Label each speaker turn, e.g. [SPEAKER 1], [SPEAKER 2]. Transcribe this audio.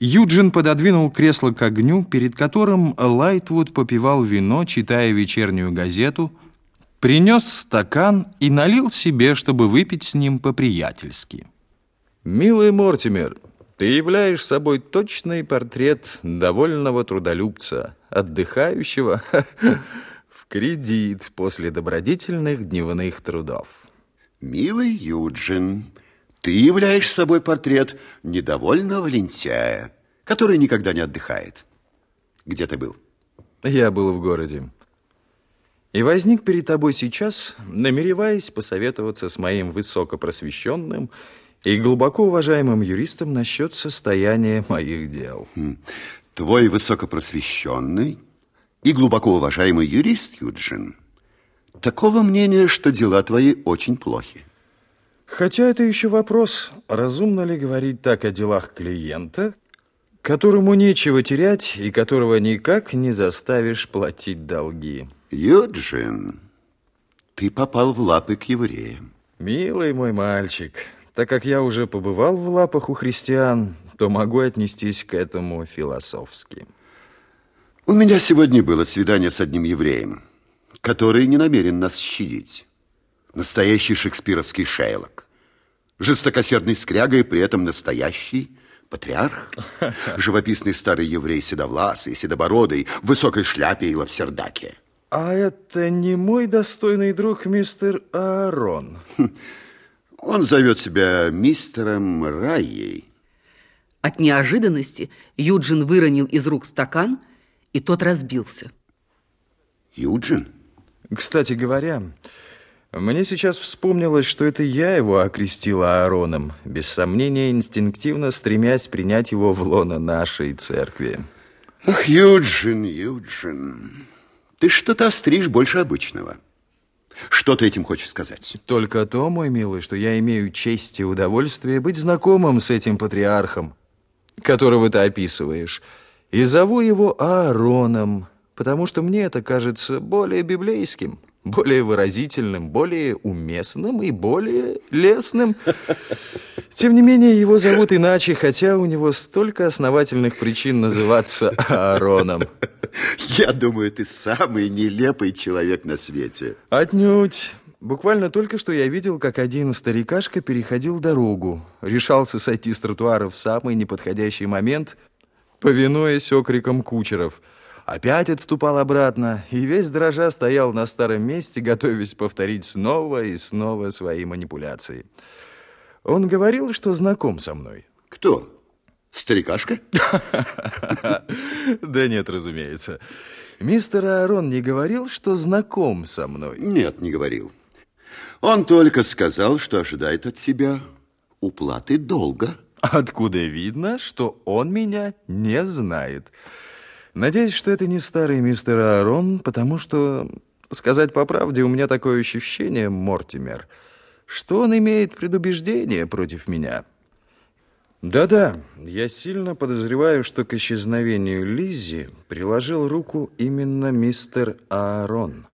[SPEAKER 1] Юджин пододвинул кресло к огню, перед которым Лайтвуд попивал вино, читая вечернюю газету, принес стакан и налил себе, чтобы выпить с ним по-приятельски. «Милый Мортимер, ты являешь собой точный портрет довольного трудолюбца, отдыхающего в кредит после добродетельных дневных трудов».
[SPEAKER 2] «Милый Юджин, ты являешь собой портрет недовольного лентяя, который никогда не отдыхает. Где ты был?
[SPEAKER 1] Я был в городе. И возник перед тобой сейчас, намереваясь посоветоваться с моим высокопросвещенным и глубоко уважаемым юристом насчет состояния моих дел. Хм.
[SPEAKER 2] Твой высокопросвещенный и глубоко уважаемый юрист, Юджин, такого мнения, что дела твои очень плохи.
[SPEAKER 1] Хотя это еще вопрос, разумно ли говорить так о делах клиента, которому нечего терять и которого никак не заставишь платить долги.
[SPEAKER 2] Юджин, ты попал в лапы к евреям.
[SPEAKER 1] Милый мой мальчик, так как я уже побывал в лапах у христиан, то могу отнестись к этому философски.
[SPEAKER 2] У меня сегодня было свидание с одним евреем, который не намерен нас щадить. Настоящий шекспировский Шейлок. Жестокосердный скряга и при этом настоящий патриарх. Живописный старый еврей седовласый, седобородый, в высокой шляпе и лапсердаке.
[SPEAKER 1] А это не мой достойный друг мистер Аарон?
[SPEAKER 2] Он зовет себя мистером Райей.
[SPEAKER 3] От неожиданности Юджин выронил из рук стакан, и тот разбился.
[SPEAKER 2] Юджин?
[SPEAKER 1] Кстати говоря, мне сейчас вспомнилось, что это я его окрестила Аароном, без сомнения инстинктивно стремясь принять его в лоно нашей церкви.
[SPEAKER 2] Ах, Юджин, Юджин, ты что-то остришь больше обычного. Что ты этим хочешь сказать?
[SPEAKER 1] Только то, мой милый, что я имею честь и удовольствие быть знакомым с этим патриархом, которого ты описываешь, и зову его Аароном, потому что мне это кажется более библейским более выразительным, более уместным и более лестным. Тем не менее, его зовут иначе, хотя у него столько основательных причин называться Аароном.
[SPEAKER 2] Я думаю, ты самый нелепый человек на свете.
[SPEAKER 1] Отнюдь. Буквально только что я видел, как один старикашка переходил дорогу, решался сойти с тротуара в самый неподходящий момент, повинуясь окрикам кучеров – опять отступал обратно и весь дрожа стоял на старом месте, готовясь повторить снова и снова свои манипуляции. Он говорил, что знаком со мной.
[SPEAKER 2] Кто? Старикашка?
[SPEAKER 1] Да нет, разумеется. Мистер Аарон не говорил, что знаком со мной?
[SPEAKER 2] Нет, не говорил. Он только сказал, что ожидает от себя уплаты долга.
[SPEAKER 1] Откуда видно, что он меня не знает. Надеюсь, что это не старый мистер Аарон, потому что, сказать по правде, у меня такое ощущение, Мортимер, что он имеет предубеждение против меня. Да-да, я сильно подозреваю, что к исчезновению Лиззи приложил руку именно мистер Аарон.